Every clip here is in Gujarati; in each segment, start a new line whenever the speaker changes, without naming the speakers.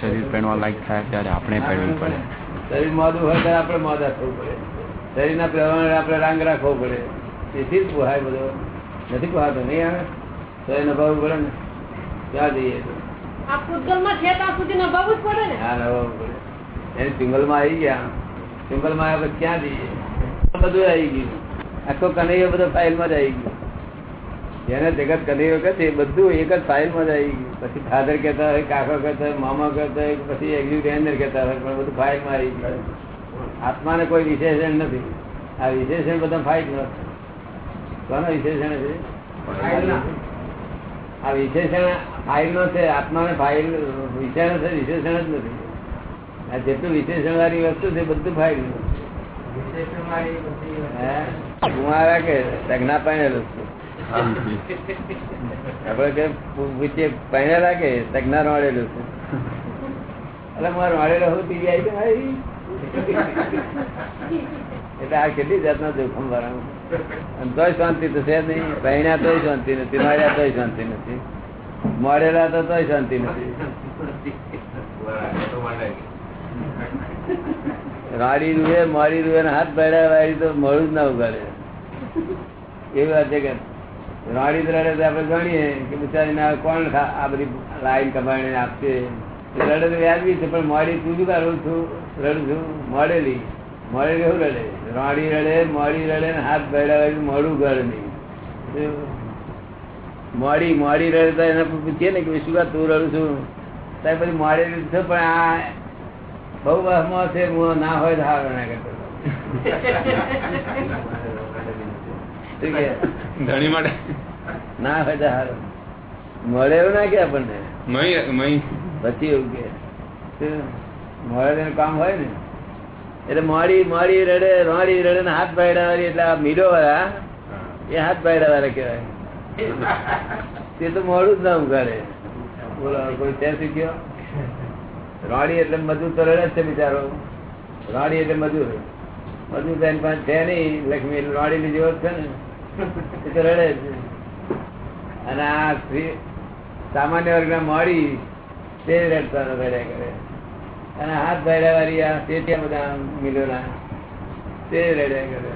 શરીર પહેરવા લાયક થાય ત્યારે આપણે પહેરવું પડે.
શરીર મોદું હોય ત્યારે આપણે મોદા થવું પડે. શરીરના પ્રમાણે આપણે રાંગ રાખવો પડે. તેથી જ પુહાય બધો. નથી પુહાતો નહીં આવે? તો? એ નભાવવું પડે ને? ક્યાં જઈએ ચુંગલમાં આવી ગયા. ચુંગલમાં માં પછી ક્યાં જઈએ? બધું આવી ગયું. આખો કનૈયો બધો ફાઇલમાં જ આવી ગયો. જેને જગત કહે એ બધું એક જ ફાઇલમાં જ આવી ગયું પછી ફાધર કહેતા હોય કાકો કહેતા હોય મામા કહેતા હોય પછી એક્ઝિક્યુટિવ કહેતા હોય પણ બધું ફાઇલમાં આવી ગયું આત્માને કોઈ વિશેષણ નથી. આ વિશેષણ બધા ફાઇલ કોનો વિશેષણ છે? આ વિશેષણ ફાઇલ નો છે આત્માને ફાઇલ વિશેષણ છે વિશેષણ જ નથી. આ જેટલું વિશેષણ વાળી વસ્તુ છે બધું ફાઇલ કુમારા કે સગના પાણી છે. આપડે કે પૂછીએ પહેરેલા કે સગના રોડેલું છે એટલે મારે રોડેલો હું ટીવી આવી એટલે આ કેટલી જાતના જોખમ વાળા તોય શાંતિ તો છે નહીં પહેણ્યા તોય શાંતિ નથી માર્યા તોય શાંતિ નથી મળેલા તો તોય શાંતિ નથી રાડી રૂએ, મારી રૂએ હાથ પહેર્યા વાળી તો મળું જ ના ઉગાડે. એવી વાત છે કે રાડી જ રડે આપણે જાણીએ કે બિચારીને કોણ આ બધી લાઈન કમાઈને આપશે. રડે તો વ્યાજબી છે પણ મોડી તું જ કરું છું? રડું છું. મોડેલી. મોડેલી એવું રડે? રાડી રડે મોડી રડે ને હાથ વાળી મોડું ઘર નહીં. મોડી મોડી રડે તો એને પૂછીએ ને કે શું કા તું રડું છું? ત્યારે પછી મોડેલી છે પણ આ બહુ વહમાં છે હું ના હોય તો હારો ના કરતો.
ધણી માટે.
ના હોય તો હારો. મળે એવું ના કે આપણને. પછી એવું કે. મળે કામ હોય ને. એટલે મોડી મોડી રડે રોડી રડે ને હાથ પાયડા વાળી એટલે આ મીડો વાળા એ હાથ પાયડા વાળા કહેવાય. તે તો મોડું જ ના ઉગાડે બોલો કોઈ ત્યાં શીખ્યો? રોડી એટલે મજૂર તો રડે છે બિચારો. રોડી એટલે મજૂર. મજૂર તો એની પાસે છે નહીં. લક્ષ્મી રોડી ની જેવો છે ને. એ તો રડે જ અને આ સામાન્ય સામાન્ય વર્ગના મળી તે રેડતા રડ્યા કરે. અને હાથ ભર્યા વાળી આ ત્યાં બધા મિલોના તે રડ્યા કરે.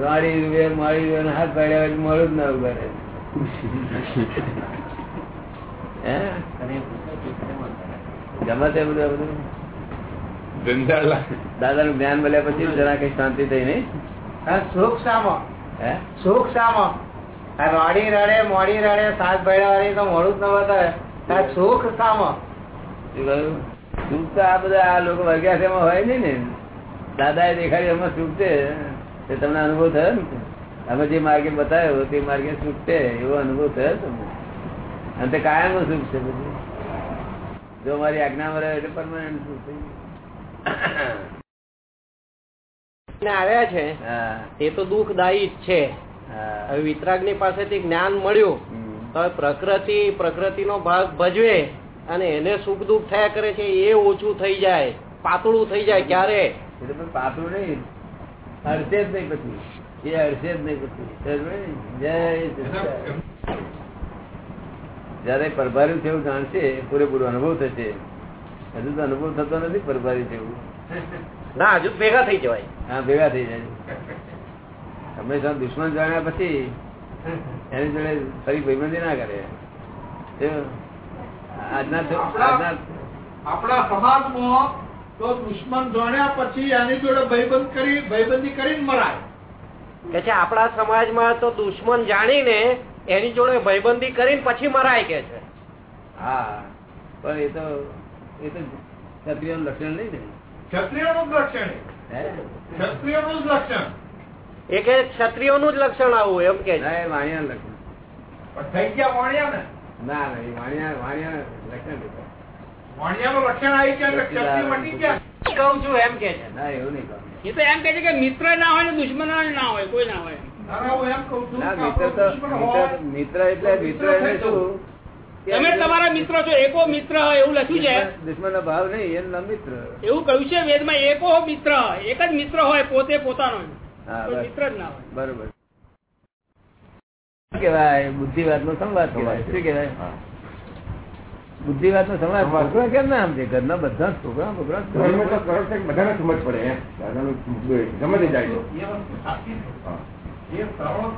રોડી રૂપિયા મળી રૂએ હાથ ભર્યા વાળી મળું જ ના ઊભા હે? ગમે તે બધું બધું. દાદા નું જ્ઞાન મળ્યા પછી જરા કઈ શાંતિ થઈ નહીં?
સુખ સામો
હે?
સુખ સામો રોડી રડે મોડી રડે સાત ભૈડા વાળી તો મોડું જ ન બતાવે. સુખ સામો
સુખ તો આ બધા આ લોકો વર્ગ્યા હોય નહીં ને. દાદા એ દેખાડી એમાં સુખ છે. તે તમને અનુભવ થયો ને? અમે જે માર્ગે બતાવ્યો તે માર્ગે સુખ છે એવો અનુભવ થયો તમને? અને તે કાયમનું સુખ છે બધું. જો મારી આજ્ઞામાં રહે એટલે પરમાનન્ટ સુખ થઈ
આવ્યા છે.
હા.
એ તો દુઃખદાયી જ છે. હવે વિતરાગની પાસેથી જ્ઞાન મળ્યું તો પ્રકૃતિ પ્રકૃતિનો ભાગ ભજવે અને એને સુખ દુઃખ થયા કરે છે એ ઓછું થઈ જાય પાતળું થઈ જાય ક્યારે?
પાતળું નહીં. અડશે જ નહીં પછી એ અડશે જ નહીં પછી જયારે પરભાર્યું થયું જાણશે પૂરેપૂરો અનુભવ થશે. હજુ તો અનુભવ થતો નથી પરભારી થયું.
ના હજુ ભેગા થઈ જવાય.
હા ભેગા થઈ જાય. હંમેશા દુશ્મન જાણ્યા પછી એની જોડે ફરી ભાઈબંધી ના કરે. આજના
આપણા સમાજમાં તો દુશ્મન જાણ્યા પછી એની જોડે ભાઈબંધ કરી ભાઈબંધી કરીને મરાય.
કે છે આપણા સમાજમાં તો દુશ્મન જાણીને એની જોડે ભાઈબંધી કરીને પછી મરાય કે છે.
હા પણ એ તો એ તો ક્ષત્રિય લક્ષણ નહીં ને.
ક્ષત્રિયનું લક્ષણ ક્ષત્રિય જ લક્ષણ.
એ કે ક્ષત્રિયોનું જ લક્ષણ આવું એમ કે
વાણિયા લક્ષણ.
થઈ ગયા વાણિયા ને?
ના ના એ વાણિયા વાણિયા લક્ષણ
વાણિયાનું લક્ષણ આવી ગયા ક્ષત્રિય મટી ગયા?
કહું છું એમ કે છે.
ના એવું નહીં
એ તો એમ કે છે કે મિત્ર ના હોય ને દુશ્મન ના હોય કોઈ ના હોય.
ના, ના, હું એમ કહું છું
ના
કે
મિત્ર
આપણો
તો
દુશ્મન હોય,
મિત્ર- મિત્ર એટલે મિત્ર એટલે શું?
તમે તમારા મિત્રો છો એકો મિત્ર હોય એવું લખ્યું છે.
દુશ્મન નો ભાવ નહીં એનું મિત્ર.
એવું કહ્યું છે વેદમાં એકો મિત્ર એક જ મિત્ર હોય પોતે પોતાનો
બરોબર. શું બુદ્ધિવાદ નો સંવાદ કેવાય શું કેવાય બુદ્ધિ વાત નો સંવાદ છોકરા કેમ ના સમજે? ઘરના બધા છોકરા
છે બધાને સમજ પડે ગમે તે જાય
છે.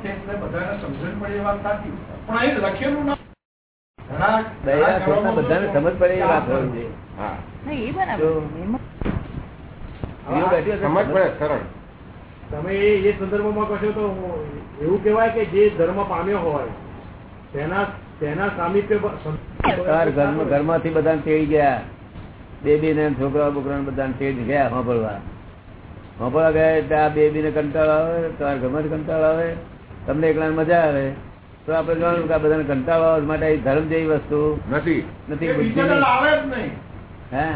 છે. બધાને સમજણ પડે એ વાત સાચી. પણ અહીં લખેલું ના ઘણા
દયા
ઘણા
છોકરા બધાને સમજ પડે એ વાત હોય જોઈએ
હા.
એ બરાબર.
તો સ્ત્રીઓ બેઠી હશે,
સમજ પડે સરળ.
તમે એ સંદર્ભમાં કહો તો એવું કહેવાય કે જે ધર્મ પામ્યો હોય તેના તેના સામીપ્ય
ઘરમાંથી બધા તેડી ગયા. બેબી ને છોકરા બોકરા બધા તેડી ગયા સાંભળવા સાંભળવા ગયા એટલે આ બેબી ને કંટાળો આવે તાર ઘરમાં કંટાળો આવે? તમને એકલા મજા આવે? તો આપણે જાણવું કે આ બધાને કંટાળો આવે માટે ધર્મ જેવી વસ્તુ
નથી.
નથી બુદ્ધિ.
આવે જ નહીં.
હે?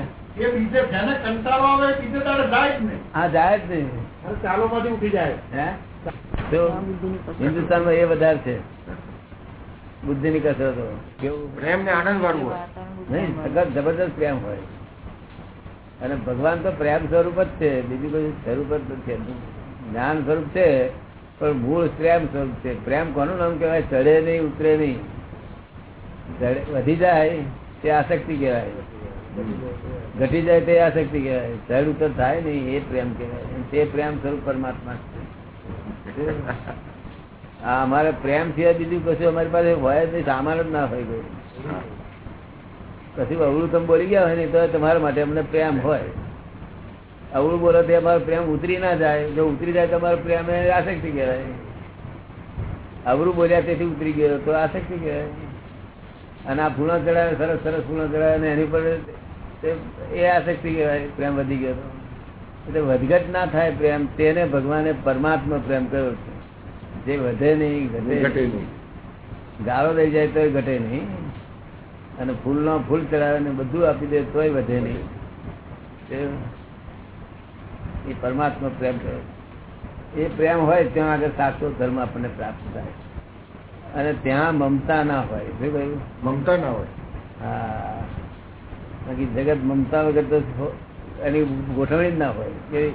એ બીજે કંટાળો આવે બીજે તારે જાય જ નહીં.
હા જાય જ નહીં.
ચાલો માંથી ઉઠી જાય.
હે? તો એ વધારે છે. બુદ્ધિ ની કસરતો. કેવું
પ્રેમ ને આનંદ વાળું હોય.
નહીં સખત જબરદસ્ત પ્રેમ હોય. અને ભગવાન તો પ્રેમ સ્વરૂપ જ છે. બીજું કોઈ સ્વરૂપ જ નથી. જ્ઞાન સ્વરૂપ છે પણ મૂળ પ્રેમ સ્વરૂપ છે. પ્રેમ કોનું નામ કહેવાય? ચડે નહીં ઉતરે નહીં. ચડે- વધી જાય તે આસક્તિ કહેવાય. ઘટી જાય તે આસક્તિ કહેવાય. ચડ ઉતર થાય નહીં એ પ્રેમ કહેવાય. તે પ્રેમ સ્વરૂપ પરમાત્મા હા અમારે પ્રેમ સિવાય બીજું કશું અમારી પાસે હોય જ નહીં સામાન જ ના હોય કોઈ. કશું અવળું તમે બોલી ગયા હોય ને તો તમારા માટે અમને પ્રેમ હોય. અવળું બોલો તે અમારો પ્રેમ ઉતરી ના જાય. જો ઉતરી જાય તો અમારો પ્રેમ એ આસક્તિ કહેવાય. અવળું બોલ્યા તેથી ઉતરી ગયો તો આસક્તિ કહેવાય. અને આ ફૂણો ચડાવે, સરસ સરસ ફૂણો ચડાવે એની પર એ આસક્તિ કહેવાય પ્રેમ વધી ગયો તો. એટલે વધઘટ ના થાય પ્રેમ તેને ભગવાને પરમાત્મા પ્રેમ કર્યો છે. જે વધે નહીં
ઘટે નહીં.
ગાળો લઈ જાય તોય ઘટે નહીં. અને ફૂલનો ફૂલ ચડાવે ને બધું આપી દે તોય વધે નહીં. એ પરમાત્મા પ્રેમ કરે એ પ્રેમ હોય ત્યાં આગળ સાચો ધર્મ આપણને પ્રાપ્ત થાય. અને ત્યાં મમતા ના હોય. શું કહ્યું?
મમતા ના હોય.
હા. બાકી જગત મમતા વગર તો એની ગોઠવણી જ ના હોય. કે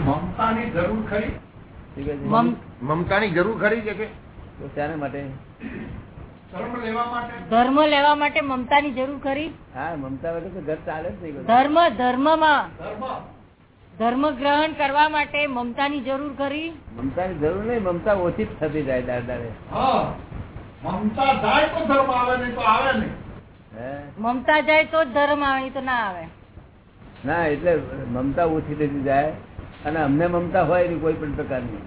મમતાની જરૂર ખરી?
શું કહે છે?
મમ-
મમતાની જરૂર ખરી છે કે?
શાના માટે?
ધર્મ લેવા માટે?
ધર્મ મમતાની જરૂર ખરી?
હા મમતા વગર તો ઘર ચાલે જ નહીં. બધું.
ધર્મમાં
ધર્મ.
ધર્મ ગ્રહણ કરવા માટે મમતાની જરૂર ખરી?
મમતાની જરૂર નહીં મમતા ઓછી જ થતી જાય
દાદા મમતા જાય તો ધર્મ આવે નહીં તો આવે નહીં.
મમતા જાય તો જ ધર્મ આવે તો ના આવે.
ના એટલે મમતા ઓછી થતી જાય. અને અમને મમતા હોય નહીં કોઈ પણ પ્રકારની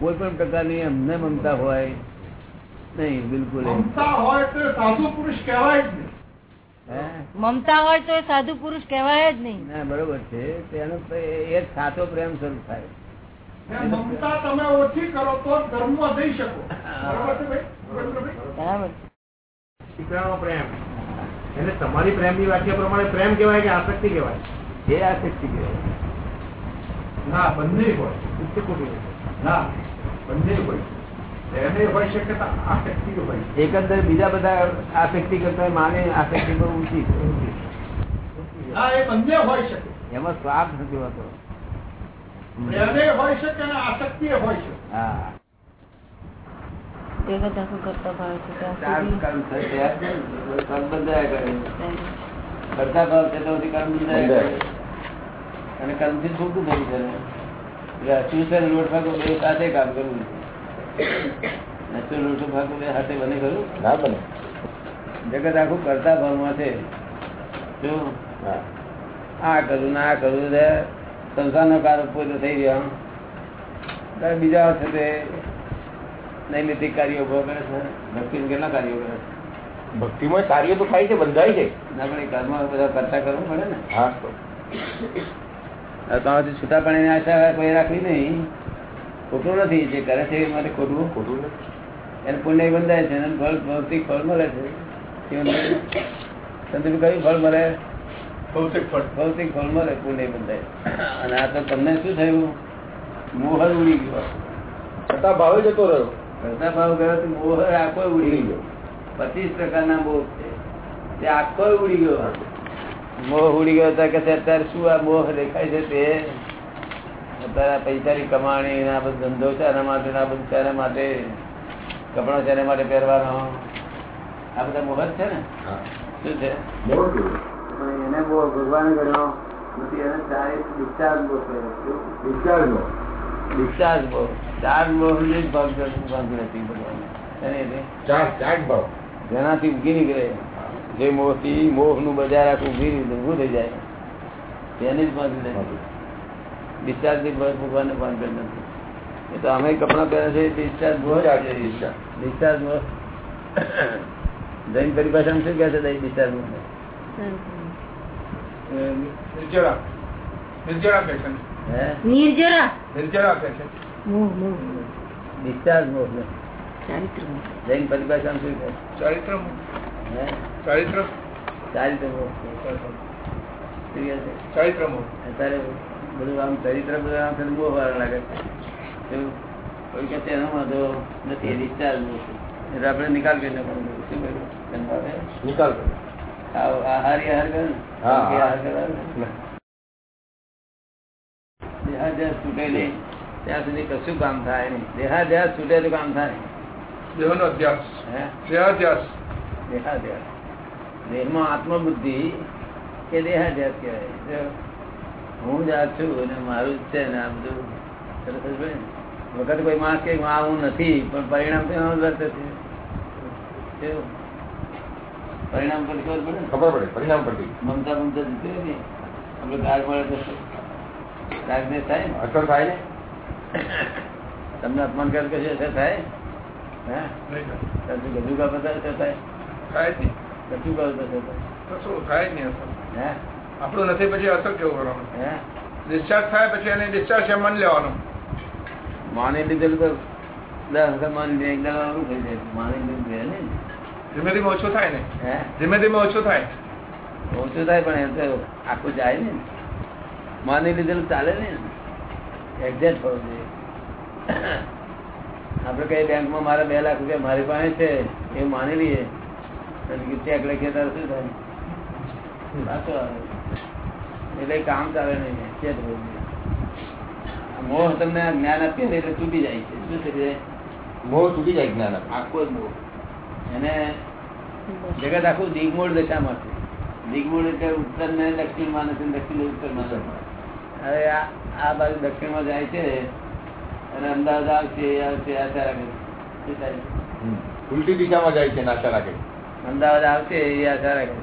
કોઈ પણ પ્રકારની અમને મમતા હોય. નહીં બિલકુલ
મમતા હોય તો સાધુ પુરુષ કહેવાય જ નહીં.
મમતા હોય તો એ સાધુ પુરુષ કહેવાય જ નહીં.
ના બરોબર છે. તેનો એ સાચો પ્રેમ સ્વરૂપ થાય.
મમતા તમે ઓછી કરો તો ધર્મ જઈ શકો. બરોબર છે ભાઈ? બરોબર.
દીકરાનો પ્રેમ. એટલે તમારી પ્રેમની વ્યાખ્યા પ્રમાણે પ્રેમ કહેવાય કે આસક્તિ કહેવાય?
જે આસક્તિ કહેવાય.
ના બંને હોય.
ઉચ્ચ.
ના બંને હોય. એને હોય શકે તો આસક્તિ હોય?
એકંદર બીજા બધા આસક્તિ કરતા માને આસક્તિ બહુ ઊંચી છે, ઊંચી.
હા એ બંને હોય
એમાં સ્વાર્થ નથી હોતો.
પ્રેમે હોય શકે આસક્તિ હોય શકે.
હા.
તે બધા શું કરતા ભાવ છે? ત્યાં સુધી
કર્મ થાય ત્યાં જ બંધાયા કરે. કરતા ભાવ છે તો કર્મ બંધાયા કરે. અને જ છૂટું થયું છે એટલે અચ્યુતન લોટ ભાગો બે સાથે કામ કરવું. નેચરલ લોટ ભાગો બે હાથે બને ખરું?
ના બને.
જગત આખું કરતા ભાવમાં છે. શું? આ કરું ને આ કરું ને સંસારનો કારો પૂરો થઈ ગયો. બીજા છે તે નૈમિતિક કાર્યો ઊભો કરે છે ભક્તિ કેટલા કાર્યો કરે છે?
ભક્તિમાં કાર્ય તો થાય છે બંધાય છે.
ના પણ એ કર્મ બધા કરતા કરવું પડે ને.
હા. તો
તમારાથી છૂટા પાણીની આશા કોઈ રાખવી નહીં. ખોટું નથી જે કરે છે એ માટે ખોટું.
ખોટું નથી.
એને પુણ્ય બંધાય છે એને ફળ ભૌતિક ફળ મળે છે. તમને નહીં? કયું ફળ મળે?
ભૌતિક ફળ.
ભૌતિક ફળ મળે પુણ્ય બંધાય. અને આ તો તમને શું થયું? મોહર ઉડી ગયો.
છતાં ભાવે જતો રહ્યો.
કરતા ભાવ ગયો તો મોહ આખો ઉડી ગયો. પચીસ પ્રકારના મોહ છે. તે આખો ઉડી ગયો. મોહ ઉડી ગયો હતા કે અત્યારે શું આ મોહ દેખાય છે તે? અત્યારે પૈસાની કમાણી ને બધું ધંધો છે એના માટે ને આ બધું છે માટે. કપડા છે માટે પહેરવાનો. આ બધા મોહ છે ને? શું છે? એને બહુ ભગવાન કર્યો નથી એને ચારી ડિસ્ચાર્જ બહુ કર્યો
ડિસ્ચાર્જ.
ડિસ્ચાર્જ બહુ. ચાર્જ બહુ ભાગ ભાગ નથી ભગવાન. જેનાથી ઉગી નીકળે. જે મોહથી મોહનું બજાર આખું ઊભી રીતે ઊભું થઈ જાય. તેની જ બાજુ નથી ડિસ્ચાર્જથી ભગવાન ને પાન નથી એ તો અમે કપડા પહેરે છે ડિસ્ચાર્જ બહુ. ડિસ્ચાર્જ બહુ. જૈન પરિભાષામાં શું કહે છે ડિસ્ચાર્જ
નિર્જરા નિર્જરા કહે છે
હે
નિર્જરા
નિર્જરા કહે છે.
મોહ મોહ
ડિસ્ચાર્જ મોહ
ચારિત્ર
જૈન પરિભાષામાં શું કહે?
ચારિત્ર
હે?
ચારિત્ર?
ચારિત્ર મોહ અત્યારે બધું આમ ચરિત્ર બધું આમ બહુ વાર લાગે છે. એવું. કોઈ કે તેનો વાંધો નથી ડિસ્ચાર્જ એટલે આપણે નિકાલ કરીને શું કર્યું?
નિકાલ કર્યો.
હારી હાર કરે ને?
હા,
હાર કરવાનું ને? દેહાધ્યાસ છૂટે નહીં. ત્યાં સુધી કશું કામ થાય નહીં. દેહાધ્યાસ છૂટે તો કામ થાય
દેહનો અધ્યાસ
હે?
દેહાધ્યાસ.
દેહાધ્યાસ. દેહમાં આત્મબુદ્ધિ કે દેહાધ્યાસ કહેવાય. હું જ આ છું અને મારું જ છે ને આ બધું. સરસ જ હોય વખત કોઈ માણસ કે આ હું નથી પણ પરિણામ તો વર્તે છે પરિણામ પર ખબર પડે
ખબર પડે પરિણામ પડે
મમતા મમતા જીતે ને? આપણે ગાળ મળે તો રાગદેશ થાય ને?
અસર થાય ને?
તમને અપમાન કર કશું અસર થાય. કશું બધા અસર થાય.
થાય
કશું કરો તો અસર થાય
કશું થાય નહીં અસર
હે?
આપણું નથી પછી અસર કેવું કરવાનું?
હે?
ડિસ્ચાર્જ થાય પછી એને ડિસ્ચાર્જ છે મન લેવાનું.
માની લીધેલું તો દસ હજાર માની લે એક દાડો આવું થઈ જાય. માની લીધું ને
ધીમે ધીમે ઓછું થાય ને?
હે?
ધીમે ધીમે ઓછું થાય.
ઓછું થાય પણ એ તો આખું જાય ને માની લીધેલું ચાલે ને? એક્ઝેક્ટ થવું જોઈએ આપણે કઈ બેંકમાં મારા બે લાખ રૂપિયા મારી પાસે છે એવું માની લઈએ. ચેક લખીએ તારે શું થાય? એટલે કામ ચાલે નહીં એક્ઝેક્ટ થવું જોઈએ મોહ તમને જ્ઞાન આપીએ ને એટલે તૂટી જાય છે. શું થઈ જાય?
મોહ તૂટી જાય જ્ઞાન.
આખો જ મોહ. એને જગત આખું દિગમોળ દશામાં છે. દિગ્મૂળ એટલે ઉત્તર ને દક્ષિણમાં નથી દક્ષિણ ઉત્તરમાં નથી. હવે આ બાજુ દક્ષિણમાં જાય છે અને અમદાવાદ આવશે આવશે આશા રાખે.
ઉલટી દિશામાં જાય છે ને આશા રાખે
અમદાવાદ આવશે એ આશા રાખે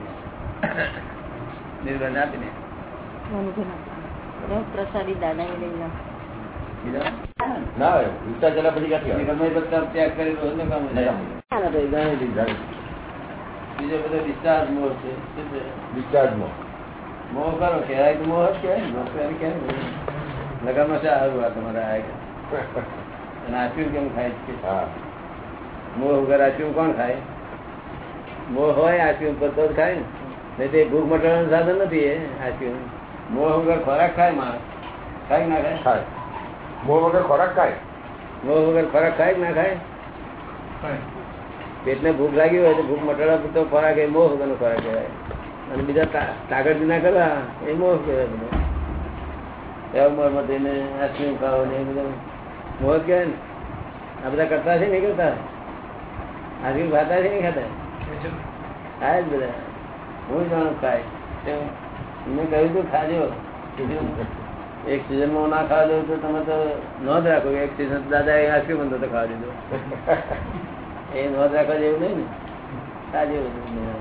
નિર્બંધ આપીને.
પ્રસાદી દાદા એ લઈ
બીજા?
ના ઉલટા ચલા પછી ક્યાંથી
ગમે બધા ત્યાગ કરી ને કામ જાય.
ના, ના, તો એ જાણી લીધી, જાણી.
બીજો બધો ડિસ્ચાર્જ મોહ છે. છે?
Discharge-માં.
મોહ કરો કહેવાય તો મોહ જ કહેવાય ને મોહ કહેવાય કેમ લગામાં શા આવ્યું આ તમારા આ અને આપ્યું કેમ ખાય છે? મોહ વગર આપ્યું કોણ ખાય? મોહ હોય આપ્યું પર તો જ ખાય ને. નહીં તો ભૂખ મટાડવાનું સાધન નથી એ આપ્યું મોહ વગર ખોરાક ખાય માણસ? ખાય ના ખાય?
ખાય. મોહ વગર ખોરાક ખાય?
મોહ વગર ખોરાક ખાય ના ખાય? પેટને ભૂખ લાગી હોય તો ભૂખ મટાડવા પૂરતો ખોરાક એ મોહ વગરનો ખોરાક કહેવાય. અને બીજા તાગડ ના કરવા એ મોહ કહેવાય બધો એવા ઉંમરમાં થઈને આઈસ્ક્રીમ ખાવો ને એ બધા મોહ કહેવાય ને. આ બધા કરતા છે નહીં કરતા? આઈસ્ક્રીમ ખાતા છે નહીં ખાતા? ખાય જ બધા. હું જાણું ખાય. મેં કહ્યું તું ખાજો. એક સિઝનમાં ના ખાવા દઉં તો તમે તો નોંધ રાખો એક સિઝન દાદા એ આઈસ્ક્રીમ હતો તો ખાવા દીધો. એ નોંધ રાખવા જેવું નહીં ને. નહીં.